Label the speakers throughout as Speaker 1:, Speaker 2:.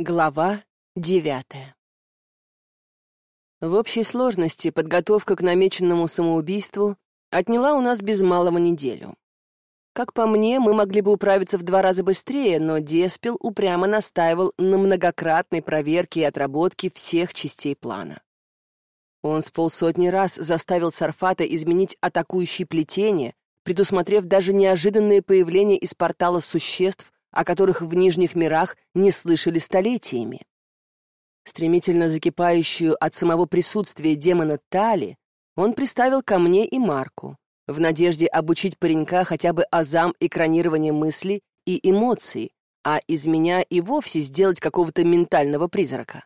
Speaker 1: Глава девятая В общей сложности подготовка к намеченному самоубийству отняла у нас без малого неделю. Как по мне, мы могли бы управиться в два раза быстрее, но Деспил упрямо настаивал на многократной проверке и отработке всех частей плана. Он с полсотни раз заставил Сарфата изменить атакующие плетения, предусмотрев даже неожиданное появление из портала существ, о которых в Нижних мирах не слышали столетиями. Стремительно закипающую от самого присутствия демона Тали он приставил ко мне и Марку, в надежде обучить паренька хотя бы азам экранирования мыслей и эмоций, а из меня и вовсе сделать какого-то ментального призрака.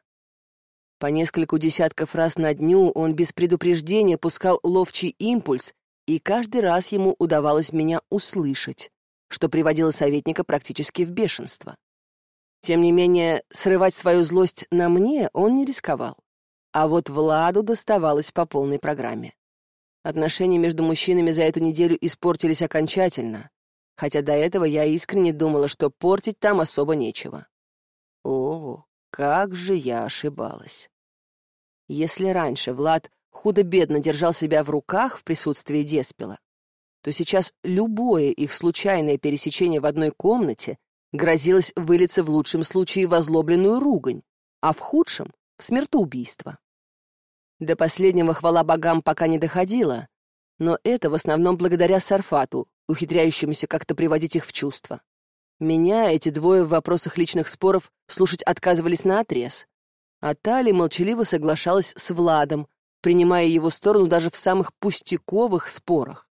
Speaker 1: По нескольку десятков раз на дню он без предупреждения пускал ловчий импульс, и каждый раз ему удавалось меня услышать что приводило советника практически в бешенство. Тем не менее, срывать свою злость на мне он не рисковал. А вот Владу доставалось по полной программе. Отношения между мужчинами за эту неделю испортились окончательно, хотя до этого я искренне думала, что портить там особо нечего. О, как же я ошибалась. Если раньше Влад худо-бедно держал себя в руках в присутствии Деспела, то сейчас любое их случайное пересечение в одной комнате грозилось вылиться в лучшем случае в озлобленную ругань, а в худшем — в смертоубийство. До последнего хвала богам пока не доходило, но это в основном благодаря Сарфату, ухитряющемуся как-то приводить их в чувство. Меня эти двое в вопросах личных споров слушать отказывались наотрез, а Тали молчаливо соглашалась с Владом, принимая его сторону даже в самых пустяковых спорах.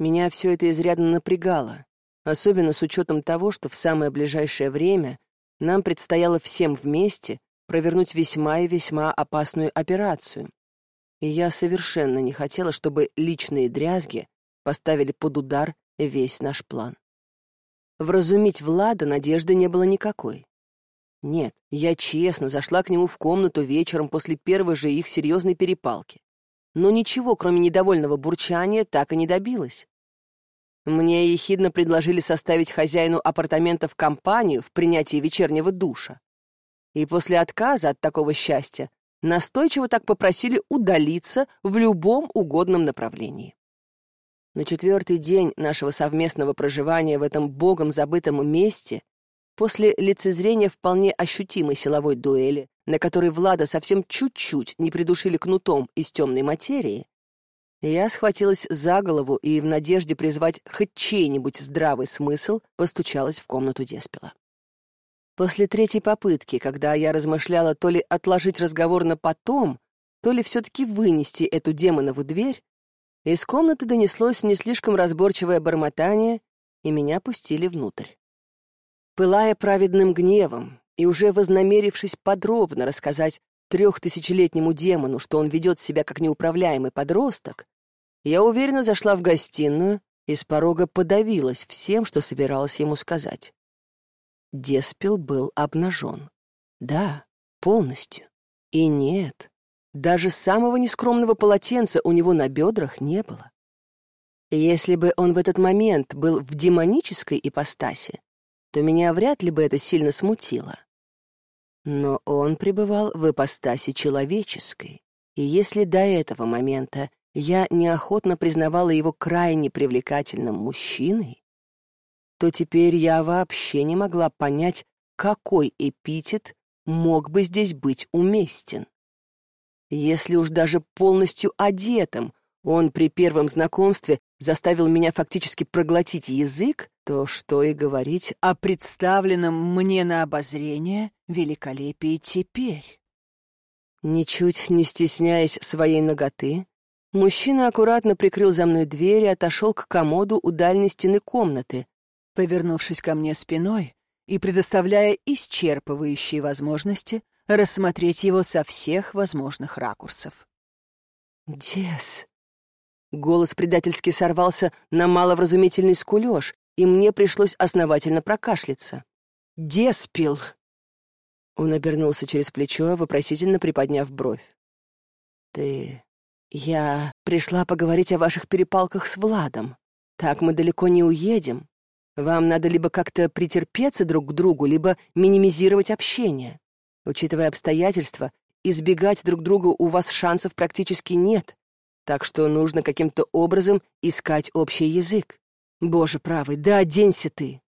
Speaker 1: Меня все это изрядно напрягало, особенно с учетом того, что в самое ближайшее время нам предстояло всем вместе провернуть весьма и весьма опасную операцию. И я совершенно не хотела, чтобы личные дрязги поставили под удар весь наш план. Вразумить Влада надежды не было никакой. Нет, я честно зашла к нему в комнату вечером после первой же их серьезной перепалки. Но ничего, кроме недовольного бурчания, так и не добилась. Мне ехидно предложили составить хозяину апартаментов компанию в принятии вечернего душа. И после отказа от такого счастья настойчиво так попросили удалиться в любом угодном направлении. На четвертый день нашего совместного проживания в этом богом забытом месте, после лицезрения вполне ощутимой силовой дуэли, на которой Влада совсем чуть-чуть не придушили кнутом из темной материи, я схватилась за голову и в надежде призвать хоть чей-нибудь здравый смысл постучалась в комнату Деспела. После третьей попытки, когда я размышляла то ли отложить разговор на потом, то ли все-таки вынести эту демонову дверь, из комнаты донеслось не слишком разборчивое бормотание, и меня пустили внутрь. Пылая праведным гневом и уже вознамерившись подробно рассказать трехтысячелетнему демону, что он ведет себя как неуправляемый подросток, я уверенно зашла в гостиную и с порога подавилась всем, что собиралась ему сказать. Деспил был обнажен. Да, полностью. И нет, даже самого нескромного полотенца у него на бедрах не было. Если бы он в этот момент был в демонической ипостаси, то меня вряд ли бы это сильно смутило. Но он пребывал в ипостаси человеческой, и если до этого момента я неохотно признавала его крайне привлекательным мужчиной, то теперь я вообще не могла понять, какой эпитет мог бы здесь быть уместен. Если уж даже полностью одетым он при первом знакомстве заставил меня фактически проглотить язык, то что и говорить о представленном мне на обозрение великолепии теперь. Ничуть не стесняясь своей ноготы, Мужчина аккуратно прикрыл за мной дверь и отошел к комоду у дальней стены комнаты, повернувшись ко мне спиной и предоставляя исчерпывающие возможности рассмотреть его со всех возможных ракурсов. «Дес!» Голос предательски сорвался на маловразумительный скулёж, и мне пришлось основательно прокашляться. «Деспил!» Он обернулся через плечо, вопросительно приподняв бровь. «Ты «Я пришла поговорить о ваших перепалках с Владом. Так мы далеко не уедем. Вам надо либо как-то притерпеться друг к другу, либо минимизировать общение. Учитывая обстоятельства, избегать друг друга у вас шансов практически нет, так что нужно каким-то образом искать общий язык. Боже правый, да оденься ты!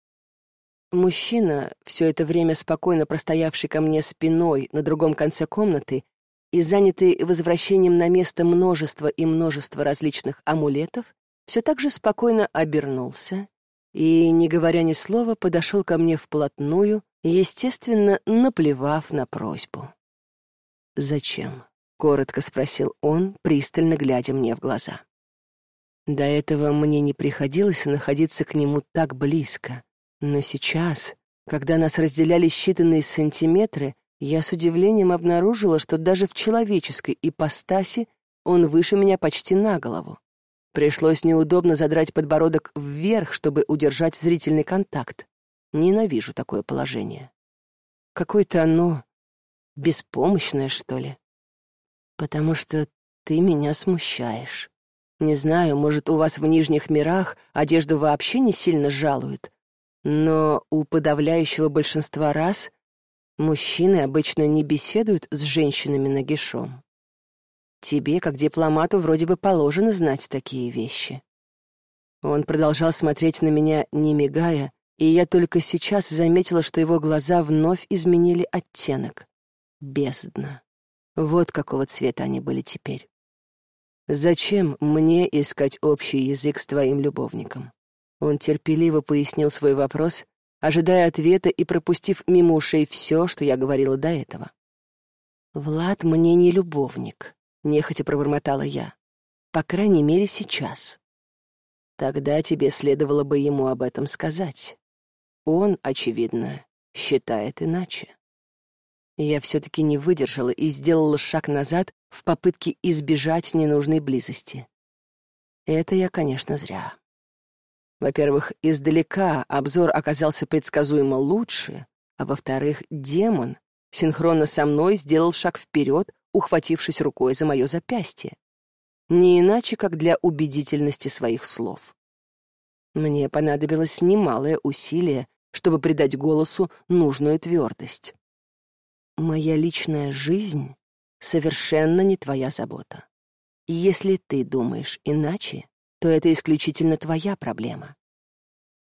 Speaker 1: Мужчина, все это время спокойно простоявший ко мне спиной на другом конце комнаты и занятый возвращением на место множества и множества различных амулетов, все так же спокойно обернулся и, не говоря ни слова, подошел ко мне вплотную, естественно, наплевав на просьбу. «Зачем?» — коротко спросил он, пристально глядя мне в глаза. До этого мне не приходилось находиться к нему так близко, но сейчас, когда нас разделяли считанные сантиметры, я с удивлением обнаружила, что даже в человеческой ипостаси он выше меня почти на голову. Пришлось неудобно задрать подбородок вверх, чтобы удержать зрительный контакт. Ненавижу такое положение. Какое-то оно беспомощное, что ли. Потому что ты меня смущаешь. Не знаю, может, у вас в нижних мирах одежду вообще не сильно жалуют, но у подавляющего большинства рас мужчины обычно не беседуют с женщинами нагишом. Тебе, как дипломату, вроде бы положено знать такие вещи. Он продолжал смотреть на меня, не мигая, и я только сейчас заметила, что его глаза вновь изменили оттенок. Бездна. Вот какого цвета они были теперь. Зачем мне искать общий язык с твоим любовником? Он терпеливо пояснил свой вопрос, ожидая ответа и пропустив мимо ушей все, что я говорила до этого. «Влад мне не любовник», — нехотя пробормотала я. «По крайней мере, сейчас». Тогда тебе следовало бы ему об этом сказать. Он, очевидно, считает иначе. Я все-таки не выдержала и сделала шаг назад в попытке избежать ненужной близости. Это я, конечно, зря. Во-первых, издалека обзор оказался предсказуемо лучше, а во-вторых, демон синхронно со мной сделал шаг вперед, ухватившись рукой за мое запястье. Не иначе, как для убедительности своих слов. Мне понадобилось немалое усилие, чтобы придать голосу нужную твердость. Моя личная жизнь совершенно не твоя забота. И если ты думаешь иначе, то это исключительно твоя проблема.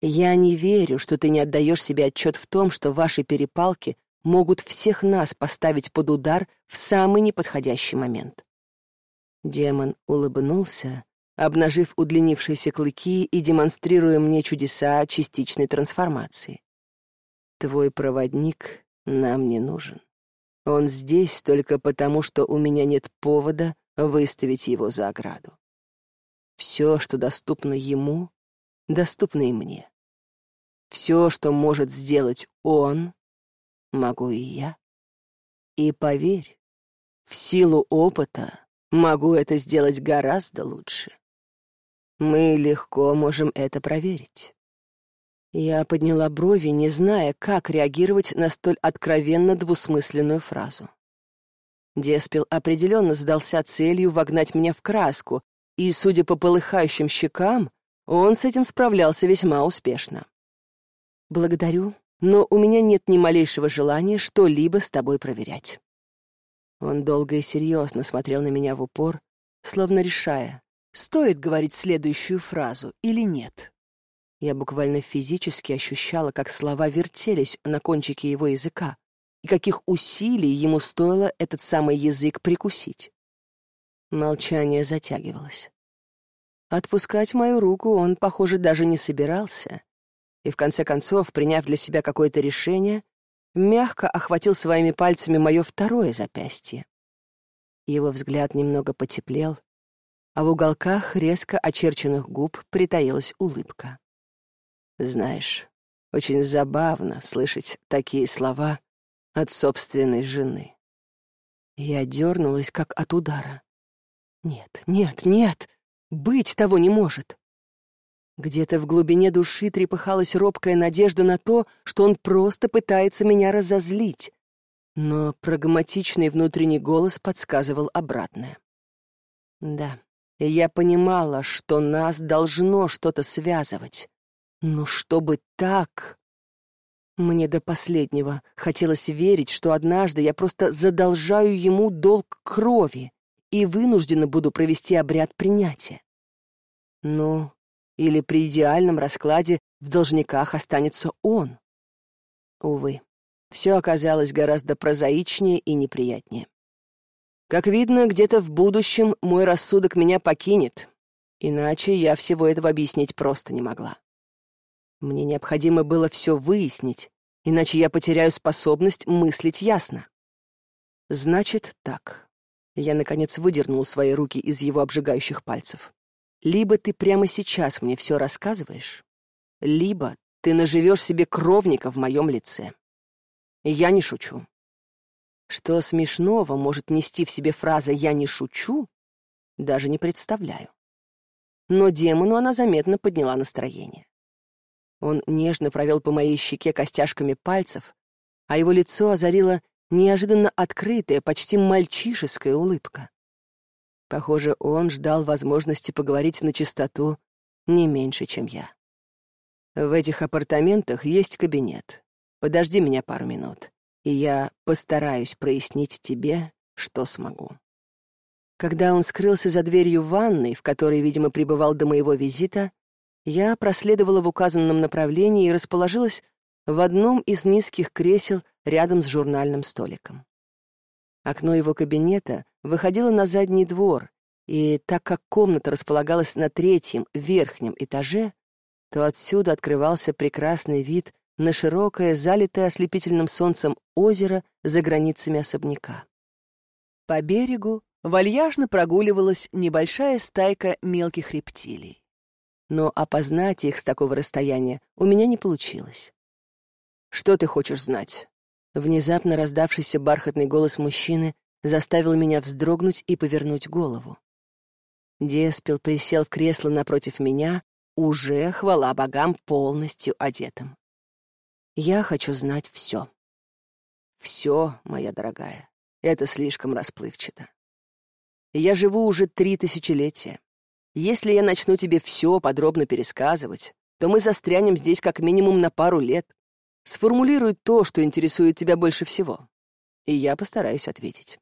Speaker 1: Я не верю, что ты не отдаешь себе отчет в том, что ваши перепалки могут всех нас поставить под удар в самый неподходящий момент. Демон улыбнулся, обнажив удлинившиеся клыки и демонстрируя мне чудеса частичной трансформации. Твой проводник нам не нужен. Он здесь только потому, что у меня нет повода выставить его за ограду. Все, что доступно ему, доступно и мне. Все, что может сделать он, могу и я. И поверь, в силу опыта могу это сделать гораздо лучше. Мы легко можем это проверить. Я подняла брови, не зная, как реагировать на столь откровенно двусмысленную фразу. Деспил определенно сдался целью вогнать меня в краску, и, судя по полыхающим щекам, он с этим справлялся весьма успешно. «Благодарю, но у меня нет ни малейшего желания что-либо с тобой проверять». Он долго и серьезно смотрел на меня в упор, словно решая, стоит говорить следующую фразу или нет. Я буквально физически ощущала, как слова вертелись на кончике его языка, и каких усилий ему стоило этот самый язык прикусить. Молчание затягивалось. Отпускать мою руку он, похоже, даже не собирался, и в конце концов, приняв для себя какое-то решение, мягко охватил своими пальцами мое второе запястье. Его взгляд немного потеплел, а в уголках резко очерченных губ притаилась улыбка. Знаешь, очень забавно слышать такие слова от собственной жены. Я дернулась, как от удара. Нет, нет, нет, быть того не может. Где-то в глубине души трепыхалась робкая надежда на то, что он просто пытается меня разозлить. Но прагматичный внутренний голос подсказывал обратное. Да, я понимала, что нас должно что-то связывать. Но чтобы так... Мне до последнего хотелось верить, что однажды я просто задолжаю ему долг крови и вынуждена буду провести обряд принятия. Ну, или при идеальном раскладе в должниках останется он. Увы, все оказалось гораздо прозаичнее и неприятнее. Как видно, где-то в будущем мой рассудок меня покинет, иначе я всего этого объяснить просто не могла. Мне необходимо было все выяснить, иначе я потеряю способность мыслить ясно. Значит, так. Я, наконец, выдернул свои руки из его обжигающих пальцев. Либо ты прямо сейчас мне все рассказываешь, либо ты наживешь себе кровника в моем лице. Я не шучу. Что смешного может нести в себе фраза «я не шучу», даже не представляю. Но демону она заметно подняла настроение. Он нежно провел по моей щеке костяшками пальцев, а его лицо озарила неожиданно открытая, почти мальчишеская улыбка. Похоже, он ждал возможности поговорить на чистоту не меньше, чем я. В этих апартаментах есть кабинет. Подожди меня пару минут, и я постараюсь прояснить тебе, что смогу. Когда он скрылся за дверью ванной, в которой, видимо, пребывал до моего визита, я проследовала в указанном направлении и расположилась в одном из низких кресел рядом с журнальным столиком. Окно его кабинета выходило на задний двор, и так как комната располагалась на третьем, верхнем этаже, то отсюда открывался прекрасный вид на широкое, залитое ослепительным солнцем озеро за границами особняка. По берегу вальяжно прогуливалась небольшая стайка мелких рептилий но опознать их с такого расстояния у меня не получилось. «Что ты хочешь знать?» Внезапно раздавшийся бархатный голос мужчины заставил меня вздрогнуть и повернуть голову. Деспел присел в кресло напротив меня, уже, хвала богам, полностью одетым. «Я хочу знать все». «Все, моя дорогая, это слишком расплывчато. Я живу уже три тысячелетия. Если я начну тебе все подробно пересказывать, то мы застрянем здесь как минимум на пару лет. Сформулируй то, что интересует тебя больше всего. И я постараюсь ответить.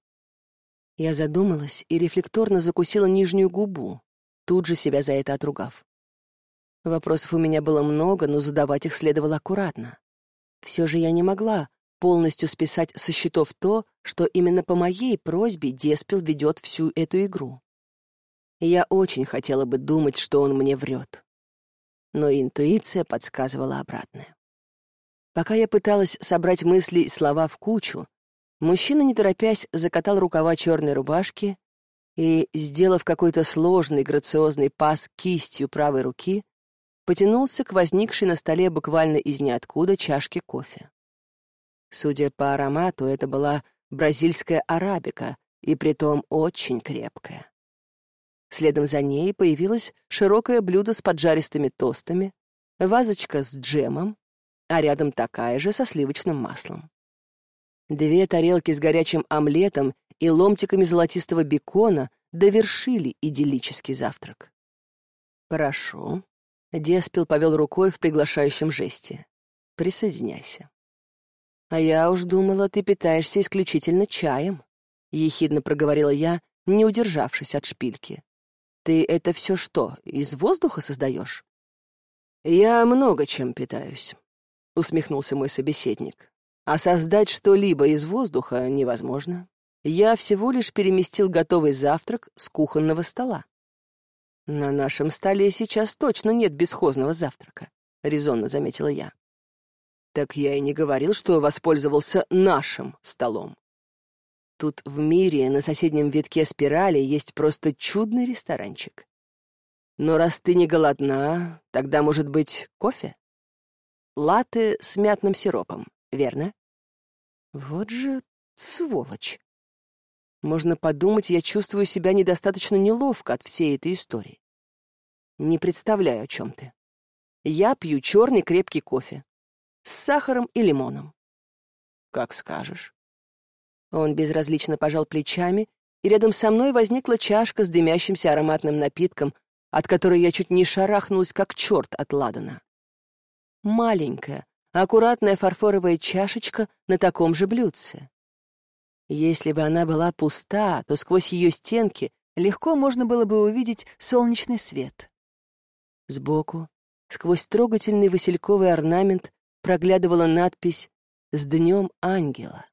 Speaker 1: Я задумалась и рефлекторно закусила нижнюю губу, тут же себя за это отругав. Вопросов у меня было много, но задавать их следовало аккуратно. Все же я не могла полностью списать со счетов то, что именно по моей просьбе Деспил ведет всю эту игру я очень хотела бы думать, что он мне врет. Но интуиция подсказывала обратное. Пока я пыталась собрать мысли и слова в кучу, мужчина, не торопясь, закатал рукава черной рубашки и, сделав какой-то сложный грациозный пас кистью правой руки, потянулся к возникшей на столе буквально из ниоткуда чашке кофе. Судя по аромату, это была бразильская арабика, и притом очень крепкая. Следом за ней появилось широкое блюдо с поджаристыми тостами, вазочка с джемом, а рядом такая же со сливочным маслом. Две тарелки с горячим омлетом и ломтиками золотистого бекона довершили идиллический завтрак. «Прошу». Деспил повел рукой в приглашающем жесте. «Присоединяйся». «А я уж думала, ты питаешься исключительно чаем», — ехидно проговорила я, не удержавшись от шпильки. Ты это все что, из воздуха создаешь? Я много чем питаюсь, усмехнулся мой собеседник. А создать что-либо из воздуха невозможно. Я всего лишь переместил готовый завтрак с кухонного стола. На нашем столе сейчас точно нет бесхозного завтрака, резонно заметила я. Так я и не говорил, что воспользовался нашим столом. Тут в мире на соседнем витке спирали есть просто чудный ресторанчик. Но раз ты не голодна, тогда, может быть, кофе? Латте с мятным сиропом, верно? Вот же сволочь. Можно подумать, я чувствую себя недостаточно неловко от всей этой истории. Не представляю, о чем ты. Я пью черный крепкий кофе. С сахаром и лимоном. Как скажешь. Он безразлично пожал плечами, и рядом со мной возникла чашка с дымящимся ароматным напитком, от которой я чуть не шарахнулась, как черт от ладана. Маленькая, аккуратная фарфоровая чашечка на таком же блюдце. Если бы она была пуста, то сквозь ее стенки легко можно было бы увидеть солнечный свет. Сбоку, сквозь трогательный васильковый орнамент, проглядывала надпись «С днем ангела».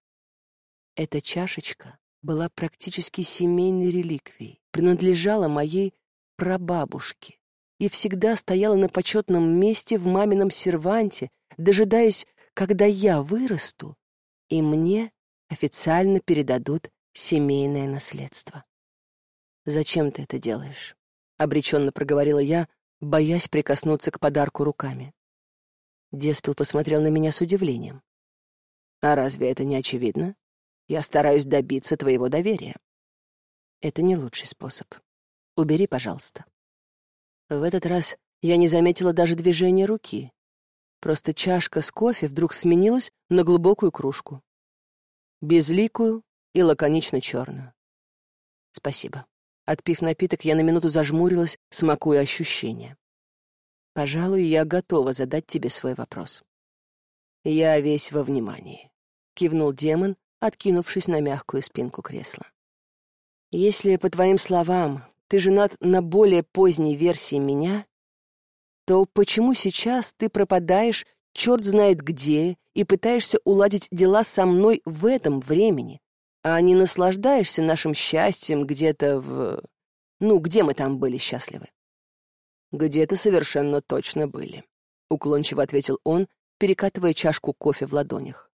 Speaker 1: Эта чашечка была практически семейной реликвией, принадлежала моей прабабушке и всегда стояла на почетном месте в мамином серванте, дожидаясь, когда я вырасту, и мне официально передадут семейное наследство. «Зачем ты это делаешь?» — обреченно проговорила я, боясь прикоснуться к подарку руками. Деспил посмотрел на меня с удивлением. «А разве это не очевидно? Я стараюсь добиться твоего доверия». «Это не лучший способ. Убери, пожалуйста». В этот раз я не заметила даже движения руки. Просто чашка с кофе вдруг сменилась на глубокую кружку безликую и лаконично черную. Спасибо. Отпив напиток, я на минуту зажмурилась, смакуя ощущения. Пожалуй, я готова задать тебе свой вопрос. Я весь во внимании, кивнул демон, откинувшись на мягкую спинку кресла. Если, по твоим словам, ты женат на более поздней версии меня, то почему сейчас ты пропадаешь черт знает где и пытаешься уладить дела со мной в этом времени, а не наслаждаешься нашим счастьем где-то в... Ну, где мы там были счастливы? Где-то совершенно точно были, — уклончиво ответил он, перекатывая чашку кофе в ладонях.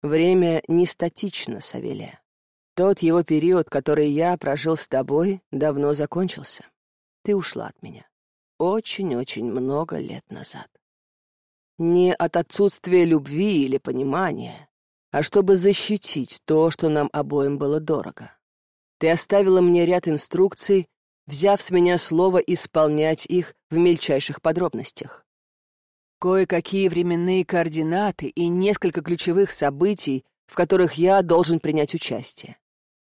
Speaker 1: Время не статично, Савелия. Тот его период, который я прожил с тобой, давно закончился. Ты ушла от меня. Очень-очень много лет назад. Не от отсутствия любви или понимания, а чтобы защитить то, что нам обоим было дорого. Ты оставила мне ряд инструкций, взяв с меня слово исполнять их в мельчайших подробностях. Кое-какие временные координаты и несколько ключевых событий, в которых я должен принять участие.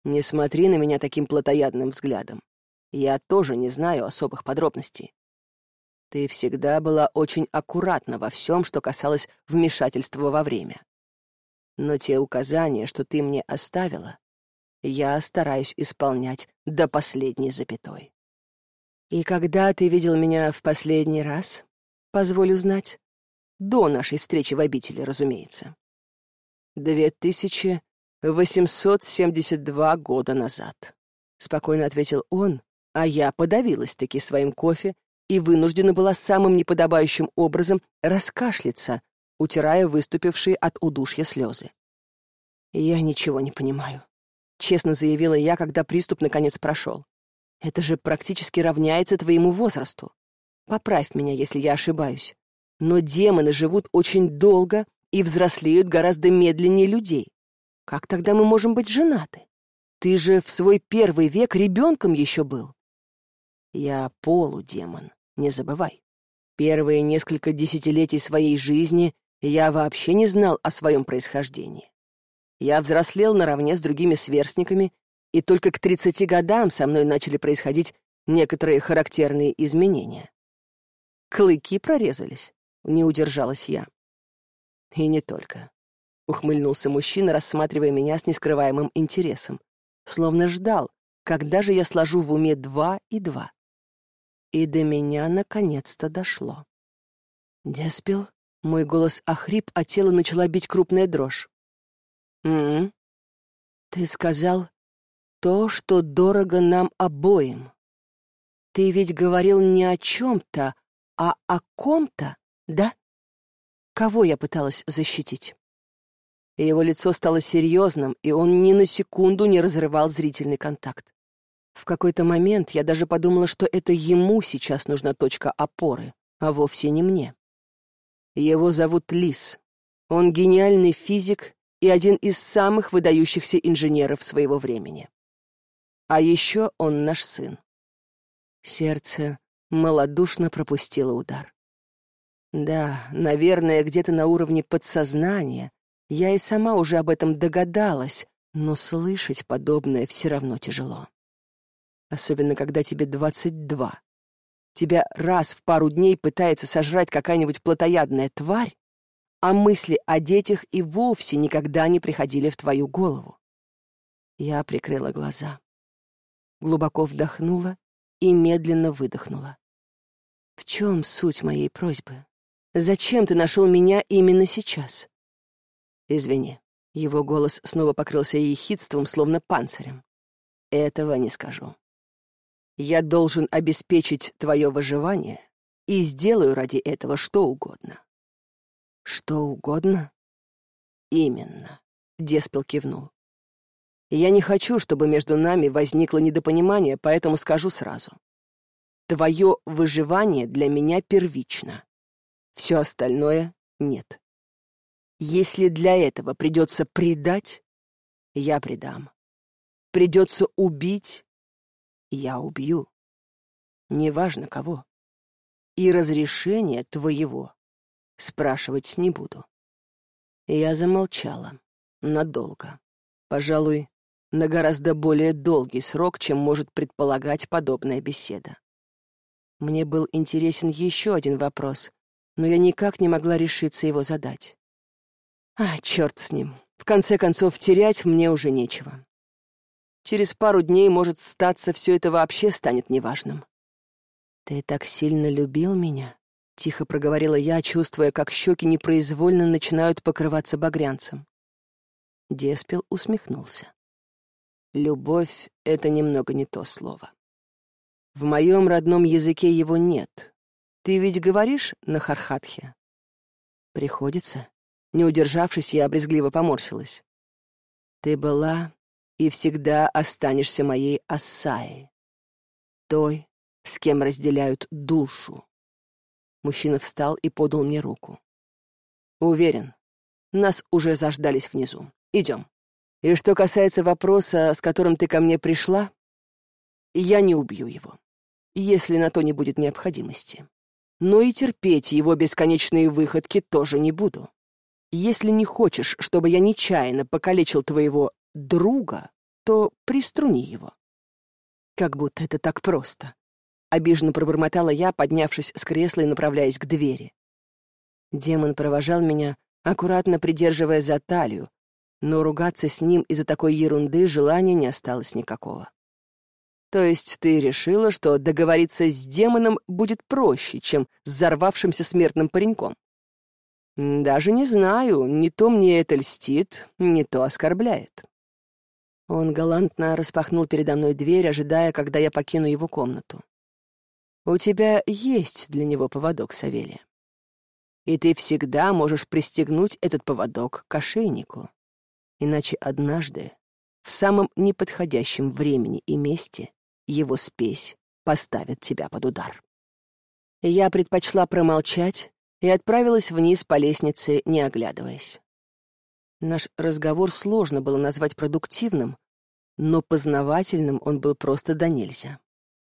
Speaker 1: Не смотри на меня таким плотоядным взглядом. Я тоже не знаю особых подробностей. Ты всегда была очень аккуратна во всем, что касалось вмешательства во время. Но те указания, что ты мне оставила, я стараюсь исполнять до последней запятой. И когда ты видел меня в последний раз, позволю знать, до нашей встречи в обители, разумеется. Две тысячи восемьсот семьдесят два года назад, — спокойно ответил он, а я подавилась-таки своим кофе и вынуждена была самым неподобающим образом раскашляться, утирая выступившие от удушья слезы. «Я ничего не понимаю», — честно заявила я, когда приступ наконец прошел. «Это же практически равняется твоему возрасту. Поправь меня, если я ошибаюсь. Но демоны живут очень долго и взрослеют гораздо медленнее людей. Как тогда мы можем быть женаты? Ты же в свой первый век ребенком еще был». «Я полудемон», не забывай, первые несколько десятилетий своей жизни я вообще не знал о своем происхождении. Я взрослел наравне с другими сверстниками, и только к тридцати годам со мной начали происходить некоторые характерные изменения. Клыки прорезались, не удержалась я. И не только. Ухмыльнулся мужчина, рассматривая меня с нескрываемым интересом, словно ждал, когда же я сложу в уме два и два. И до меня наконец-то дошло. «Деспил?» Мой голос охрип, а тело начала бить крупная дрожь. «М-м. Ты сказал то, что дорого нам обоим. Ты ведь говорил не о чем-то, а о ком-то, да? Кого я пыталась защитить?» Его лицо стало серьезным, и он ни на секунду не разрывал зрительный контакт. В какой-то момент я даже подумала, что это ему сейчас нужна точка опоры, а вовсе не мне. Его зовут Лис. Он гениальный физик и один из самых выдающихся инженеров своего времени. А еще он наш сын. Сердце малодушно пропустило удар. Да, наверное, где-то на уровне подсознания я и сама уже об этом догадалась, но слышать подобное все равно тяжело особенно когда тебе двадцать два. тебя раз в пару дней пытается сожрать какая-нибудь плотоядная тварь, а мысли о детях и вовсе никогда не приходили в твою голову. Я прикрыла глаза, глубоко вдохнула и медленно выдохнула. В чем суть моей просьбы? Зачем ты нашел меня именно сейчас? Извини. Его голос снова покрылся ехидством, словно панцирем. Этого не скажу. Я должен обеспечить твое выживание и сделаю ради этого что угодно. Что угодно? Именно. Деспел кивнул. Я не хочу, чтобы между нами возникло недопонимание, поэтому скажу сразу. Твое выживание для меня первично. Все остальное — нет. Если для этого придется предать, я предам. Придется убить, я убью. Неважно кого. И разрешение твоего спрашивать не буду. Я замолчала. Надолго. Пожалуй, на гораздо более долгий срок, чем может предполагать подобная беседа. Мне был интересен еще один вопрос, но я никак не могла решиться его задать. А, черт с ним. В конце концов, терять мне уже нечего. Через пару дней, может, статься, все это вообще станет неважным. «Ты так сильно любил меня?» — тихо проговорила я, чувствуя, как щеки непроизвольно начинают покрываться багрянцем. Деспел усмехнулся. «Любовь — это немного не то слово. В моем родном языке его нет. Ты ведь говоришь на Хархатхе?» «Приходится». Не удержавшись, я обрезгливо поморщилась. «Ты была и всегда останешься моей Ассаей, той, с кем разделяют душу». Мужчина встал и подал мне руку. «Уверен, нас уже заждались внизу. Идем. И что касается вопроса, с которым ты ко мне пришла, я не убью его, если на то не будет необходимости. Но и терпеть его бесконечные выходки тоже не буду. Если не хочешь, чтобы я нечаянно покалечил твоего друга, то приструни его. Как будто это так просто. Обиженно пробормотала я, поднявшись с кресла и направляясь к двери. Демон провожал меня, аккуратно придерживая за талию, но ругаться с ним из-за такой ерунды желания не осталось никакого. То есть ты решила, что договориться с демоном будет проще, чем с взорвавшимся смертным пареньком? Даже не знаю, не то мне это льстит, не то оскорбляет. Он галантно распахнул передо мной дверь, ожидая, когда я покину его комнату. У тебя есть для него поводок, Савелия. И ты всегда можешь пристегнуть этот поводок к ошейнику. Иначе однажды, в самом неподходящем времени и месте, его спесь поставит тебя под удар. Я предпочла промолчать и отправилась вниз по лестнице, не оглядываясь. Наш разговор сложно было назвать продуктивным, но познавательным он был просто до нельзя.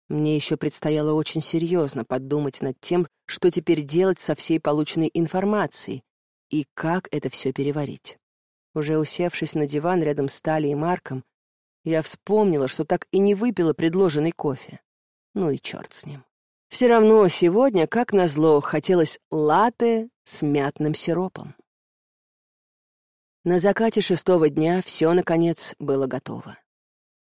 Speaker 1: Мне еще предстояло очень серьезно подумать над тем, что теперь делать со всей полученной информацией и как это все переварить. Уже усевшись на диван рядом с Талией и Марком, я вспомнила, что так и не выпила предложенный кофе. Ну и черт с ним. Все равно сегодня, как назло, хотелось латте с мятным сиропом. На закате шестого дня все, наконец, было готово.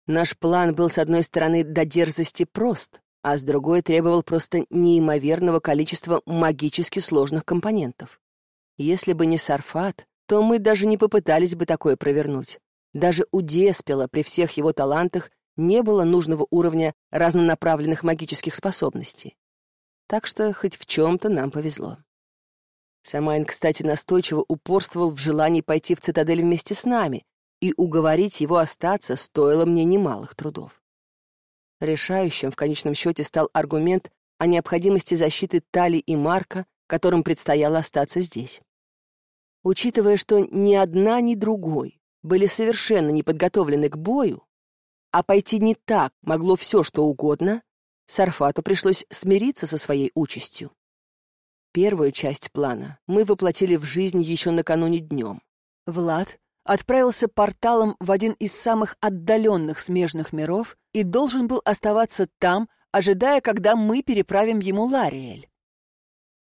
Speaker 1: Наш план был, с одной стороны, до дерзости прост, а с другой требовал просто неимоверного количества магически сложных компонентов. Если бы не Сарфат, то мы даже не попытались бы такое провернуть. Даже у Деспела при всех его талантах не было нужного уровня разнонаправленных магических способностей. Так что хоть в чем-то нам повезло. Самайн, кстати, настойчиво упорствовал в желании пойти в цитадель вместе с нами, и уговорить его остаться стоило мне немалых трудов. Решающим в конечном счете стал аргумент о необходимости защиты Тали и Марка, которым предстояло остаться здесь. Учитывая, что ни одна, ни другой были совершенно не подготовлены к бою, а пойти не так могло все, что угодно, Сарфату пришлось смириться со своей участью. Первую часть плана мы воплотили в жизнь еще накануне днем. Влад отправился порталом в один из самых отдаленных смежных миров и должен был оставаться там
Speaker 2: ожидая, когда мы переправим ему Лариэль.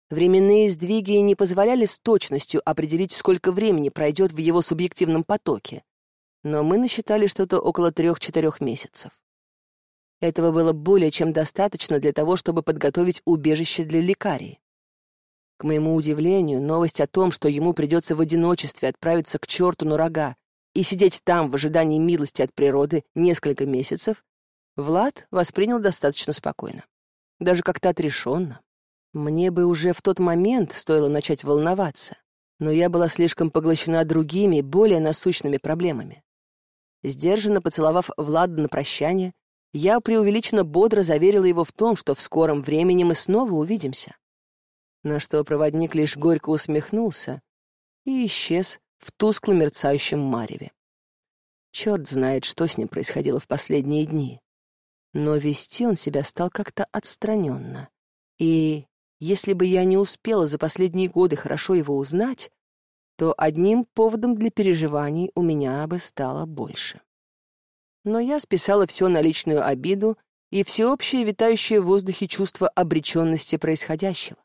Speaker 1: Временные сдвиги не позволяли с точностью определить, сколько времени пройдет в его субъективном потоке, но мы насчитали что-то около трех-четырех месяцев. Этого было более чем достаточно для того, чтобы подготовить убежище для лекарей. К моему удивлению, новость о том, что ему придется в одиночестве отправиться к черту на рога и сидеть там в ожидании милости от природы несколько месяцев, Влад воспринял достаточно спокойно. Даже как-то отрешенно. Мне бы уже в тот момент стоило начать волноваться, но я была слишком поглощена другими, более насущными проблемами. Сдержанно поцеловав Влада на прощание, я преувеличенно бодро заверила его в том, что в скором времени мы снова увидимся на что проводник лишь горько усмехнулся и исчез в тускло мерцающем мареве. Черт знает, что с ним происходило в последние дни. Но вести он себя стал как-то отстраненно. И если бы я не успела за последние годы хорошо его узнать, то одним поводом для переживаний у меня бы стало больше. Но я списала все на личную обиду и всеобщее витающее в воздухе чувство обреченности происходящего.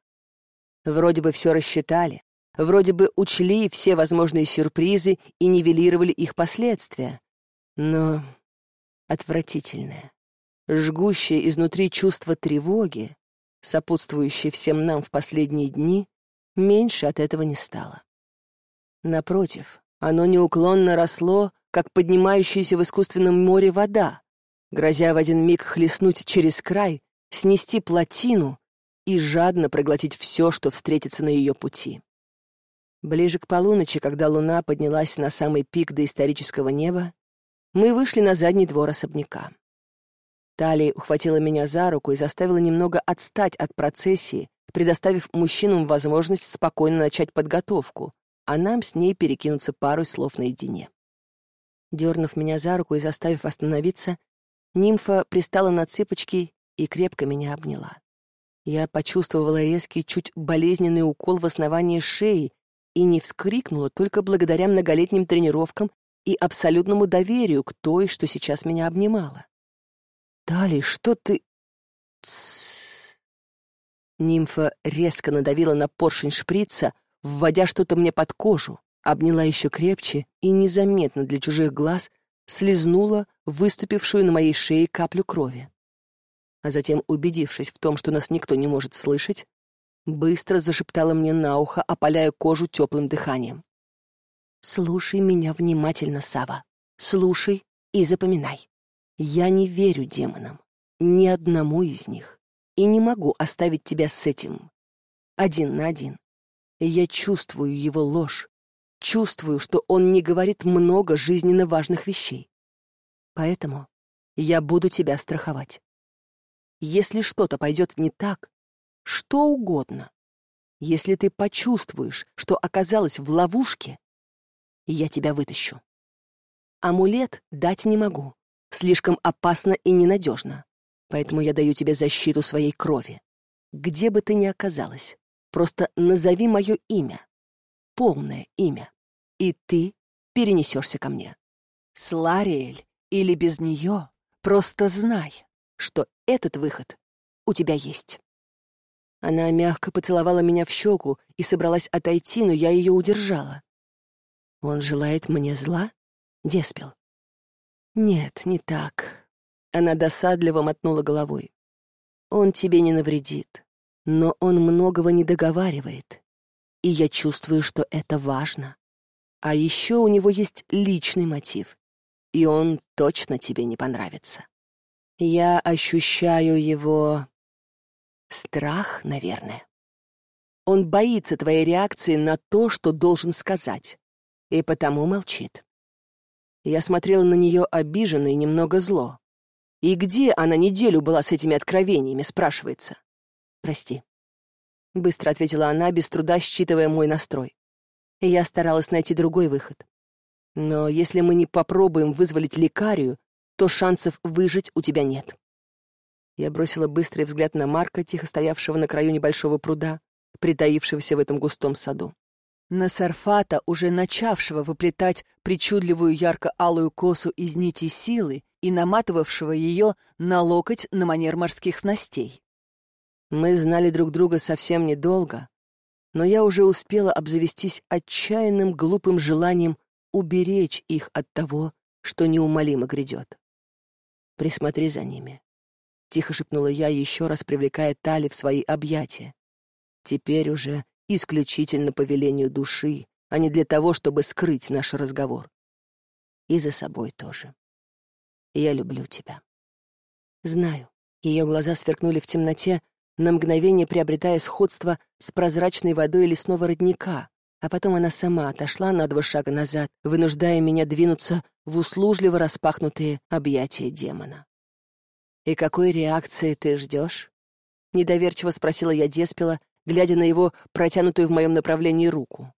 Speaker 1: Вроде бы все рассчитали, вроде бы учли все возможные сюрпризы и нивелировали их последствия. Но отвратительное, жгущее изнутри чувство тревоги, сопутствующее всем нам в последние дни, меньше от этого не стало. Напротив, оно неуклонно росло, как поднимающаяся в искусственном море вода, грозя в один миг хлестнуть через край, снести плотину и жадно проглотить все, что встретится на ее пути. Ближе к полуночи, когда луна поднялась на самый пик доисторического неба, мы вышли на задний двор особняка. Талия ухватила меня за руку и заставила немного отстать от процессии, предоставив мужчинам возможность спокойно начать подготовку, а нам с ней перекинуться пару слов наедине. Дернув меня за руку и заставив остановиться, нимфа пристала на цыпочки и крепко меня обняла. Я почувствовала резкий, чуть болезненный укол в основании шеи и не вскрикнула только благодаря многолетним тренировкам и абсолютному доверию к той, что сейчас меня обнимала. «Тали, что ты...» Тссс. Нимфа резко надавила на поршень шприца, вводя что-то мне под кожу, обняла еще крепче и незаметно для чужих глаз слезнула выступившую на моей шее каплю крови а затем, убедившись в том, что нас никто не может слышать, быстро зашептала мне на ухо, опаляя кожу теплым дыханием. «Слушай меня внимательно, Сава. Слушай и запоминай. Я не верю демонам, ни одному из них, и не могу оставить тебя с этим. Один на один. Я чувствую его ложь, чувствую, что он не говорит много жизненно важных вещей. Поэтому я буду тебя страховать. Если что-то пойдет не так, что угодно, если ты почувствуешь, что оказалась в ловушке, я тебя вытащу. Амулет дать не могу, слишком опасно и ненадежно, поэтому я даю тебе защиту своей крови. Где бы ты ни оказалась, просто назови мое имя, полное имя, и ты перенесешься ко мне. Слариэль или без нее, просто знай, что этот выход у тебя есть. Она мягко поцеловала меня в щеку и собралась отойти, но я ее удержала. Он желает мне зла? Деспел. Нет, не так. Она досадливо мотнула головой. Он тебе не навредит, но он многого не договаривает. И я чувствую, что это важно. А еще у него есть личный мотив, и он точно тебе не понравится. Я ощущаю его... страх, наверное. Он боится твоей реакции на то, что должен сказать, и потому молчит. Я смотрела на нее обиженно и немного зло. И где она неделю была с этими откровениями, спрашивается? Прости. Быстро ответила она, без труда считывая мой настрой. Я старалась найти другой выход. Но если мы не попробуем вызволить лекарию, то шансов выжить у тебя нет. Я бросила быстрый взгляд на Марка, тихо стоявшего на краю небольшого пруда, притаившегося в этом густом саду. На Сарфата, уже начавшего выплетать причудливую ярко-алую косу из нити силы
Speaker 2: и наматывавшего ее на локоть на манер морских снастей.
Speaker 1: Мы знали друг друга совсем недолго, но я уже успела обзавестись отчаянным глупым желанием уберечь их от того, что неумолимо грядет. Присмотри за ними. Тихо шепнула я, еще раз привлекая Тали в свои объятия. Теперь уже исключительно по велению души, а не для того, чтобы скрыть наш разговор. И за собой тоже. Я люблю тебя. Знаю. Ее глаза сверкнули в темноте, на мгновение приобретая сходство с прозрачной водой лесного родника, а потом она сама отошла на два шага назад, вынуждая меня двинуться в услужливо распахнутые объятия демона. «И какой реакции ты ждешь?» — недоверчиво спросила я Деспела, глядя на его протянутую в моем направлении руку.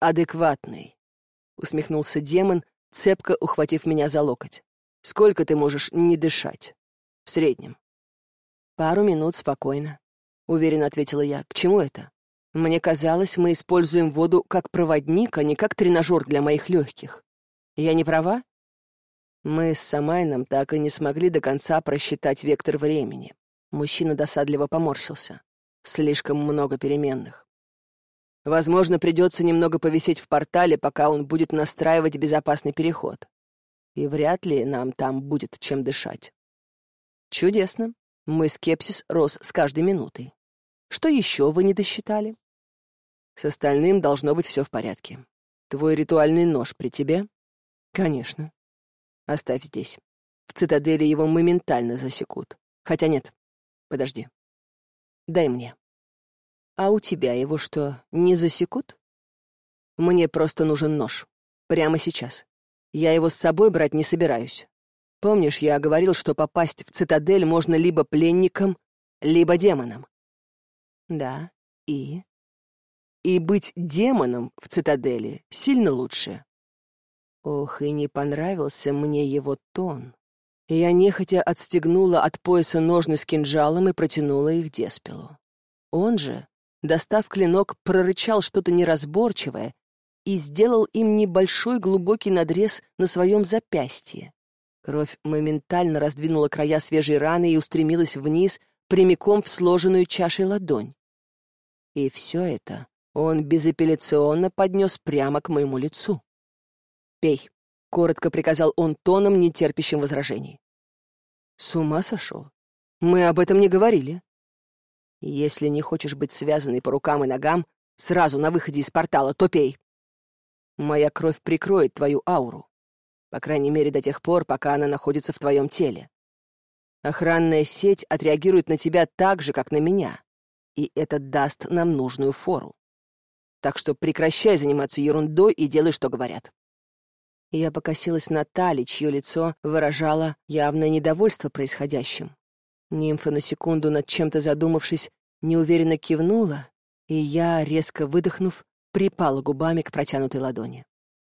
Speaker 1: «Адекватный», — усмехнулся демон, цепко ухватив меня за локоть. «Сколько ты можешь не дышать? В среднем?» «Пару минут спокойно», — уверенно ответила я. «К чему это?» Мне казалось, мы используем воду как проводник, а не как тренажер для моих легких. Я не права? Мы с Самайном так и не смогли до конца просчитать вектор времени. Мужчина досадливо поморщился. Слишком много переменных. Возможно, придется немного повисеть в портале, пока он будет настраивать безопасный переход. И вряд ли нам там будет чем дышать. Чудесно. Мой скепсис рос с каждой минутой. Что еще вы не досчитали? С остальным должно быть все в порядке. Твой ритуальный нож при тебе? Конечно. Оставь здесь. В цитадели его моментально засекут. Хотя нет. Подожди. Дай мне. А у тебя его что, не засекут? Мне просто нужен нож. Прямо сейчас. Я его с собой брать не собираюсь. Помнишь, я говорил, что попасть в цитадель можно либо пленником, либо демоном? Да, и? И быть демоном в цитадели сильно лучше. Ох, и не понравился мне его тон. Я нехотя отстегнула от пояса ножны с кинжалом и протянула их Деспелу. Он же, достав клинок, прорычал что-то неразборчивое и сделал им небольшой глубокий надрез на своем запястье. Кровь моментально раздвинула края свежей раны и устремилась вниз, прямиком в сложенную чашей ладонь. И все это он безапелляционно поднес прямо к моему лицу. «Пей», — коротко приказал он тоном, нетерпящим возражений. «С ума сошел? Мы об этом не говорили». «Если не хочешь быть связанной по рукам и ногам, сразу на выходе из портала, то пей. Моя кровь прикроет твою ауру, по крайней мере до тех пор, пока она находится в твоем теле. Охранная сеть отреагирует на тебя так же, как на меня, и это даст нам нужную фору. Так что прекращай заниматься ерундой и делай, что говорят». Я покосилась на Тали, чье лицо выражало явное недовольство происходящим. Нимфа на секунду над чем-то задумавшись, неуверенно кивнула, и я, резко выдохнув, припала губами к протянутой ладони.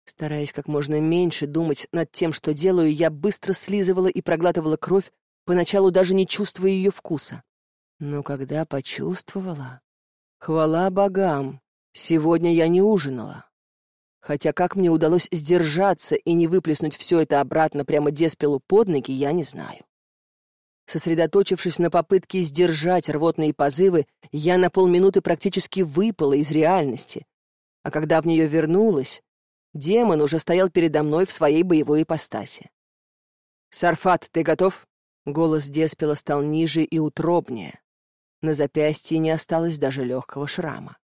Speaker 1: Стараясь как можно меньше думать над тем, что делаю, я быстро слизывала и проглатывала кровь, поначалу даже не чувствуя ее вкуса. Но когда почувствовала... Хвала богам! Сегодня я не ужинала. Хотя как мне удалось сдержаться и не выплеснуть все это обратно прямо Деспелу под ноги, я не знаю. Сосредоточившись на попытке сдержать рвотные позывы, я на полминуты практически выпала из реальности. А когда в нее вернулась, демон уже стоял передо мной в своей боевой ипостаси. «Сарфат, ты готов?» Голос Деспела стал ниже и утробнее. На запястье не осталось даже легкого шрама.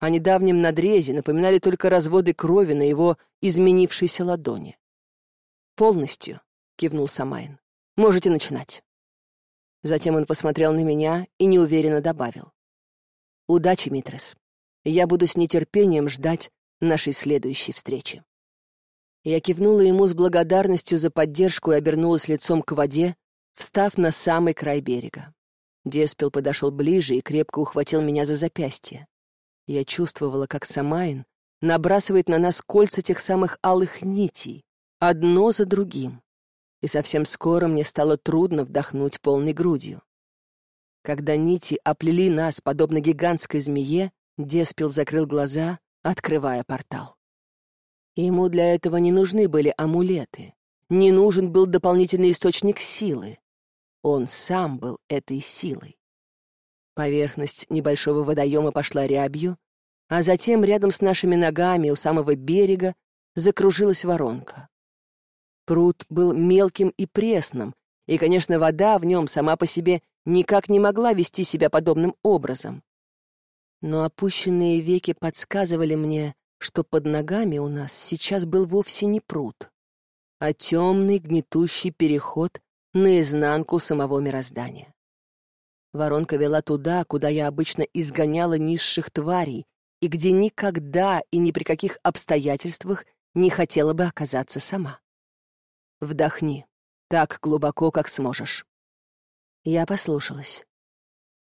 Speaker 1: О недавнем надрезе напоминали только разводы крови на его изменившейся ладони. «Полностью», — кивнул Самайн. «Можете начинать». Затем он посмотрел на меня и неуверенно добавил. «Удачи, Митрес. Я буду с нетерпением ждать нашей следующей встречи». Я кивнула ему с благодарностью за поддержку и обернулась лицом к воде, встав на самый край берега. Деспел подошел ближе и крепко ухватил меня за запястье. Я чувствовала, как Самайн набрасывает на нас кольца тех самых алых нитей, одно за другим. И совсем скоро мне стало трудно вдохнуть полной грудью. Когда нити оплели нас, подобно гигантской змее, Деспел закрыл глаза, открывая портал. Ему для этого не нужны были амулеты, не нужен был дополнительный источник силы. Он сам был этой силой. Поверхность небольшого водоема пошла рябью, а затем рядом с нашими ногами у самого берега закружилась воронка. Пруд был мелким и пресным, и, конечно, вода в нем сама по себе никак не могла вести себя подобным образом. Но опущенные веки подсказывали мне, что под ногами у нас сейчас был вовсе не пруд, а темный гнетущий переход наизнанку самого мироздания. Воронка вела туда, куда я обычно изгоняла низших тварей, и где никогда и ни при каких обстоятельствах не хотела бы оказаться сама. Вдохни, так глубоко, как сможешь. Я послушалась.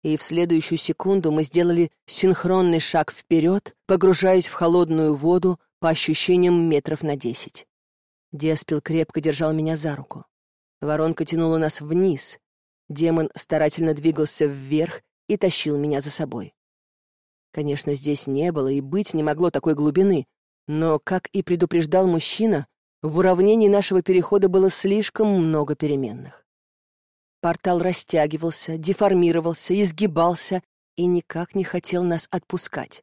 Speaker 1: И в следующую секунду мы сделали синхронный шаг вперед, погружаясь в холодную воду по ощущениям метров на десять. Деспил крепко держал меня за руку. Воронка тянула нас вниз. Демон старательно двигался вверх и тащил меня за собой. Конечно, здесь не было и быть не могло такой глубины, но, как и предупреждал мужчина, в уравнении нашего перехода было слишком много переменных. Портал растягивался, деформировался, изгибался и никак не хотел нас отпускать.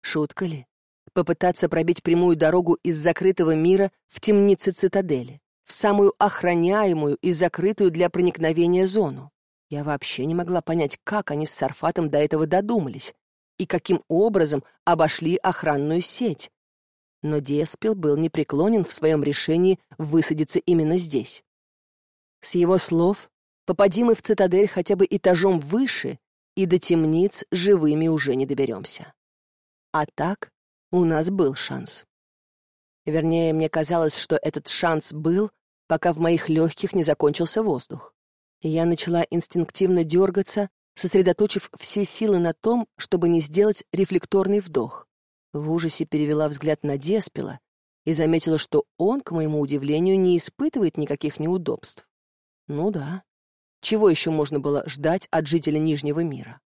Speaker 1: Шутка ли? Попытаться пробить прямую дорогу из закрытого мира в темнице цитадели, в самую охраняемую и закрытую для проникновения зону. Я вообще не могла понять, как они с Сарфатом до этого додумались, и каким образом обошли охранную сеть. Но Деспил был непреклонен в своем решении высадиться именно здесь. С его слов, попади мы в цитадель хотя бы этажом выше, и до темниц живыми уже не доберемся. А так у нас был шанс. Вернее, мне казалось, что этот шанс был, пока в моих легких не закончился воздух. И я начала инстинктивно дергаться, сосредоточив все силы на том, чтобы не сделать рефлекторный вдох. В ужасе перевела взгляд на Деспила и заметила, что он, к моему удивлению, не испытывает никаких неудобств. Ну да. Чего еще можно было ждать от жителя Нижнего мира?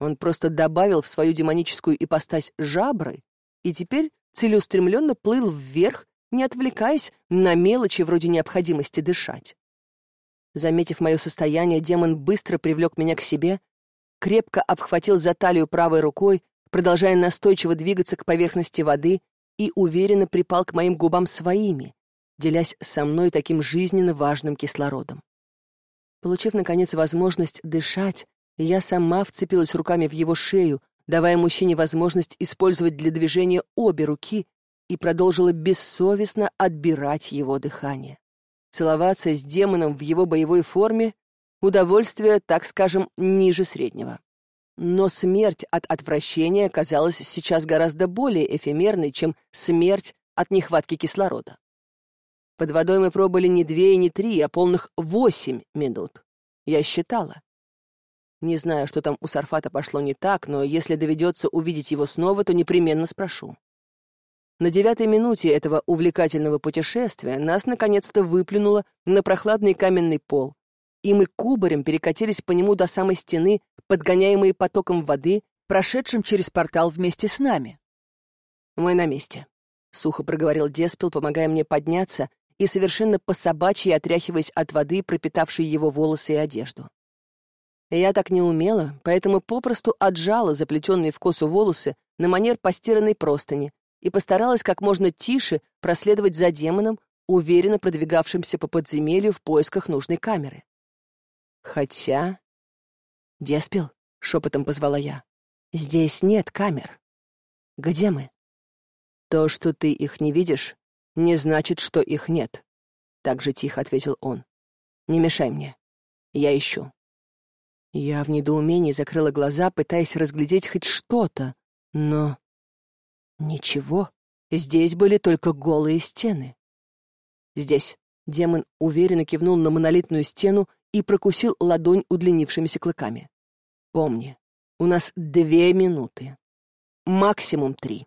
Speaker 1: Он просто добавил в свою демоническую ипостась жабры и теперь целеустремленно плыл вверх, не отвлекаясь на мелочи вроде необходимости дышать. Заметив мое состояние, демон быстро привлек меня к себе, крепко обхватил за талию правой рукой, продолжая настойчиво двигаться к поверхности воды и уверенно припал к моим губам своими, делясь со мной таким жизненно важным кислородом. Получив, наконец, возможность дышать, я сама вцепилась руками в его шею, давая мужчине возможность использовать для движения обе руки и продолжила бессовестно отбирать его дыхание. Целоваться с демоном в его боевой форме — удовольствие, так скажем, ниже среднего. Но смерть от отвращения казалась сейчас гораздо более эфемерной, чем смерть от нехватки кислорода. Под водой мы пробыли не две и не три, а полных восемь минут. Я считала. Не знаю, что там у Сарфата пошло не так, но если доведется увидеть его снова, то непременно спрошу. На девятой минуте этого увлекательного путешествия нас наконец-то выплюнуло на прохладный каменный пол, и мы кубарем перекатились по нему до самой стены, подгоняемые потоком воды, прошедшим через портал вместе с нами. «Мы на месте», — сухо проговорил Деспил, помогая мне подняться и совершенно по-собачьи отряхиваясь от воды, пропитавшей его волосы и одежду. Я так не умела, поэтому попросту отжала заплетенные в косу волосы на манер постиранной простыни, и постаралась как можно тише проследовать за демоном, уверенно продвигавшимся по подземелью в поисках нужной камеры. Хотя... «Деспил?» — шепотом позвала я. «Здесь нет камер. Где мы?» «То, что ты их не видишь, не значит, что их нет», — так же тихо ответил он. «Не мешай мне. Я ищу». Я в недоумении закрыла глаза, пытаясь разглядеть хоть что-то, но Ничего. Здесь были только голые стены. Здесь. Демон уверенно кивнул на монолитную стену и прокусил ладонь удлинившимися клыками. Помни, у нас две минуты. Максимум три.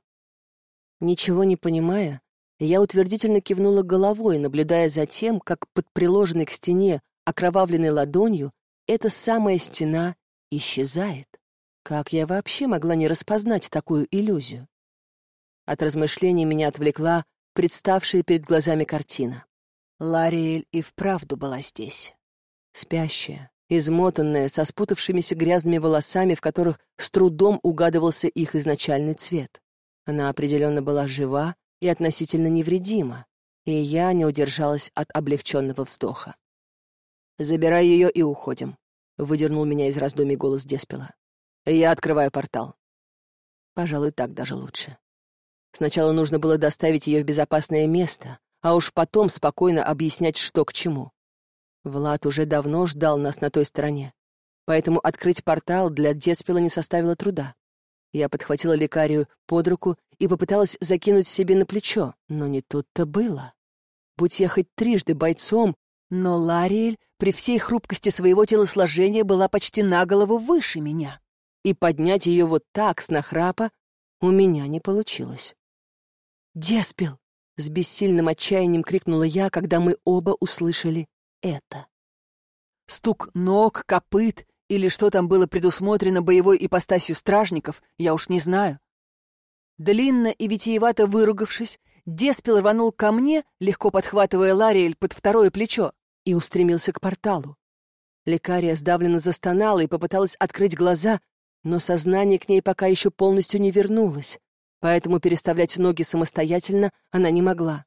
Speaker 1: Ничего не понимая, я утвердительно кивнула головой, наблюдая за тем, как под приложенной к стене окровавленной ладонью эта самая стена исчезает. Как я вообще могла не распознать такую иллюзию? От размышлений меня отвлекла представшая перед глазами картина.
Speaker 2: Лариэль и вправду была здесь.
Speaker 1: Спящая, измотанная, со спутавшимися грязными волосами, в которых с трудом угадывался их изначальный цвет. Она определенно была жива и относительно невредима, и я не удержалась от облегченного вздоха. «Забирай ее и уходим», — выдернул меня из раздумий голос Деспела. «Я открываю портал». Пожалуй, так даже лучше. Сначала нужно было доставить ее в безопасное место, а уж потом спокойно объяснять, что к чему. Влад уже давно ждал нас на той стороне, поэтому открыть портал для Деспела не составило труда. Я подхватила лекарию под руку и попыталась закинуть себе на плечо, но не тут-то было. Будь я хоть трижды бойцом, но Лариэль при всей хрупкости своего телосложения была почти на голову выше меня, и поднять ее вот так с нахрапа у меня не получилось. «Деспел!» — с бессильным отчаянием крикнула я, когда мы оба услышали это.
Speaker 2: Стук ног, копыт или что там было предусмотрено боевой ипостасью стражников, я уж не знаю. Длинно и витиевато выругавшись, Деспел рванул ко мне, легко подхватывая Лариэль под второе плечо, и устремился к порталу. Лекария сдавленно застонала и попыталась открыть глаза, но сознание к ней пока еще полностью не вернулось поэтому переставлять ноги самостоятельно она не могла.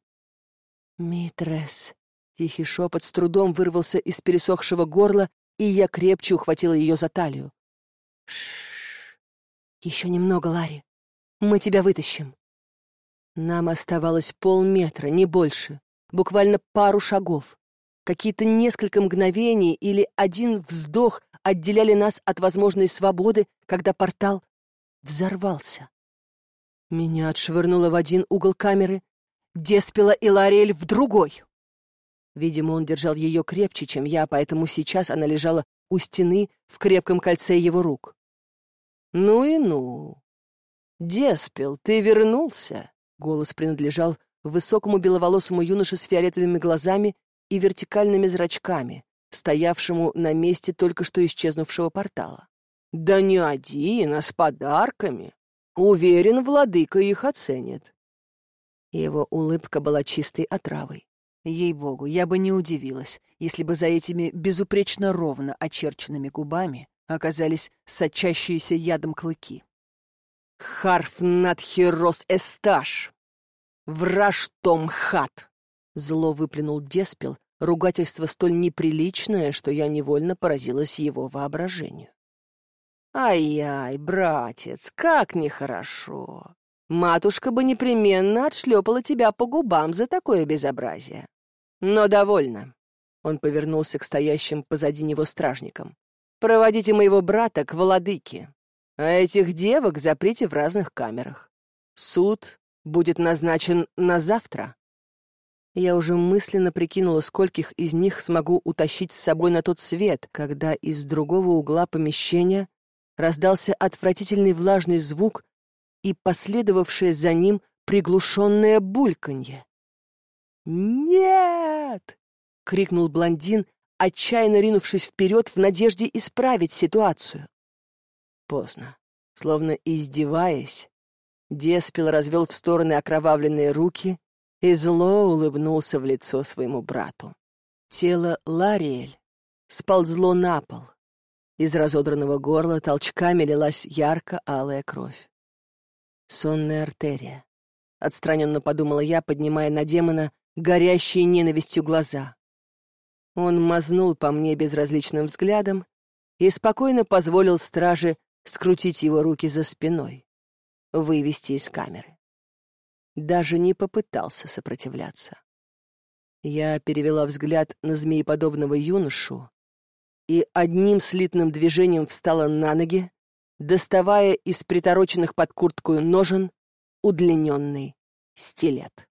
Speaker 2: «Митрес», — тихий шепот с трудом вырвался из пересохшего горла, и я крепче ухватила ее за талию. Шш, еще немного, Ларри. Мы тебя вытащим. Нам оставалось полметра, не больше, буквально пару шагов. Какие-то несколько мгновений или один вздох отделяли нас от возможной свободы, когда портал взорвался. Меня отшвырнуло в один угол камеры, Деспела и Лариэль в другой. Видимо, он держал ее крепче, чем я, поэтому сейчас она лежала у стены в крепком кольце его рук. «Ну и ну! Деспел, ты вернулся!» Голос принадлежал высокому беловолосому юноше с фиолетовыми глазами и вертикальными зрачками, стоявшему на месте только что исчезнувшего портала. «Да не один, а с подарками!» Уверен, владыка их оценит. Его улыбка была чистой отравой. Ей-богу, я бы не удивилась, если бы за этими безупречно ровно очерченными губами оказались сочащиеся ядом клыки.
Speaker 1: «Харф надхирос эсташ! Враж том хат!» Зло выплюнул Деспел, ругательство столь неприличное, что я невольно поразилась его воображению. Ай-яй, братец, как нехорошо. Матушка бы непременно отшлепала тебя по губам за такое безобразие. Но довольно. Он повернулся к стоящим позади него стражникам. Проводите моего брата к владыке. А этих девок заприте в разных камерах. Суд будет назначен на завтра. Я уже мысленно прикинула, скольких из них смогу утащить с собой на тот свет, когда из другого угла помещения раздался отвратительный влажный звук и последовавшее за ним приглушенное бульканье. «Нет!» — крикнул блондин, отчаянно ринувшись вперед в надежде исправить ситуацию. Поздно. Словно издеваясь, Деспел развел в стороны окровавленные руки и зло улыбнулся в лицо своему брату. Тело Лариэль сползло на пол, из разодранного горла толчками лилась ярко-алая кровь. Сонная артерия. Отстраненно подумала я, поднимая на демона горящие ненавистью глаза. Он мазнул по мне безразличным взглядом и спокойно позволил страже скрутить его руки за спиной, вывести из камеры. Даже не попытался сопротивляться. Я перевела взгляд на змееподобного юношу, и одним слитным движением встала на ноги, доставая из притороченных под курткою ножен удлиненный стилет.